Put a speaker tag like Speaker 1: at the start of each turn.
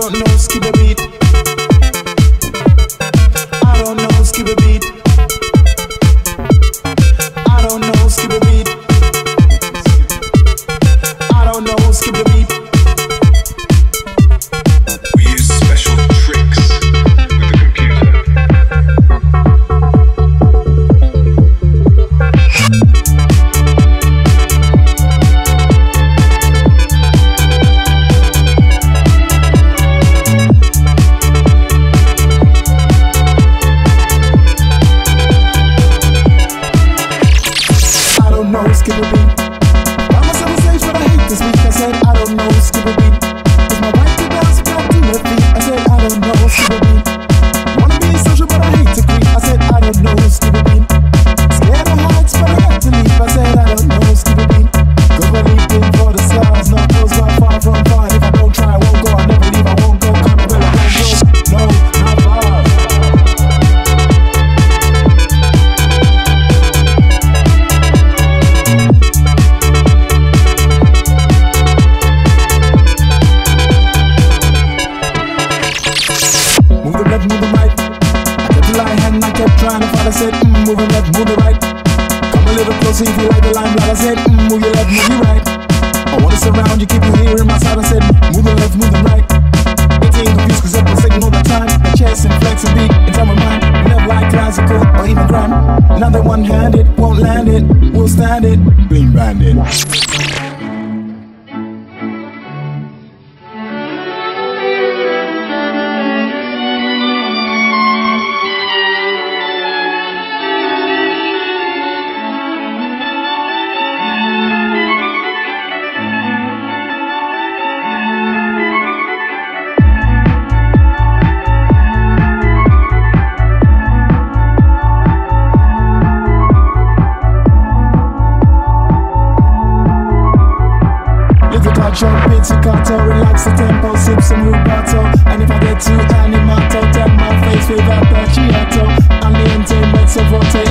Speaker 1: tornou-se que. wanna see if you like the limelight. I said, mm, move your left, move your right. I wanna surround you, keep you here in my side. I said, move the left, move the right. It ain't confused cause I'm been all the time. A chest and flex and beat, it's on my mind. Never like classical or even crime. Another one handed, won't land it, will stand it. Lean bandit. Jump trumpet staccato, relax the tempo, sip some rubato. And if I get too animato, then my face with a bacchiato. And the entertainment's a
Speaker 2: rotate.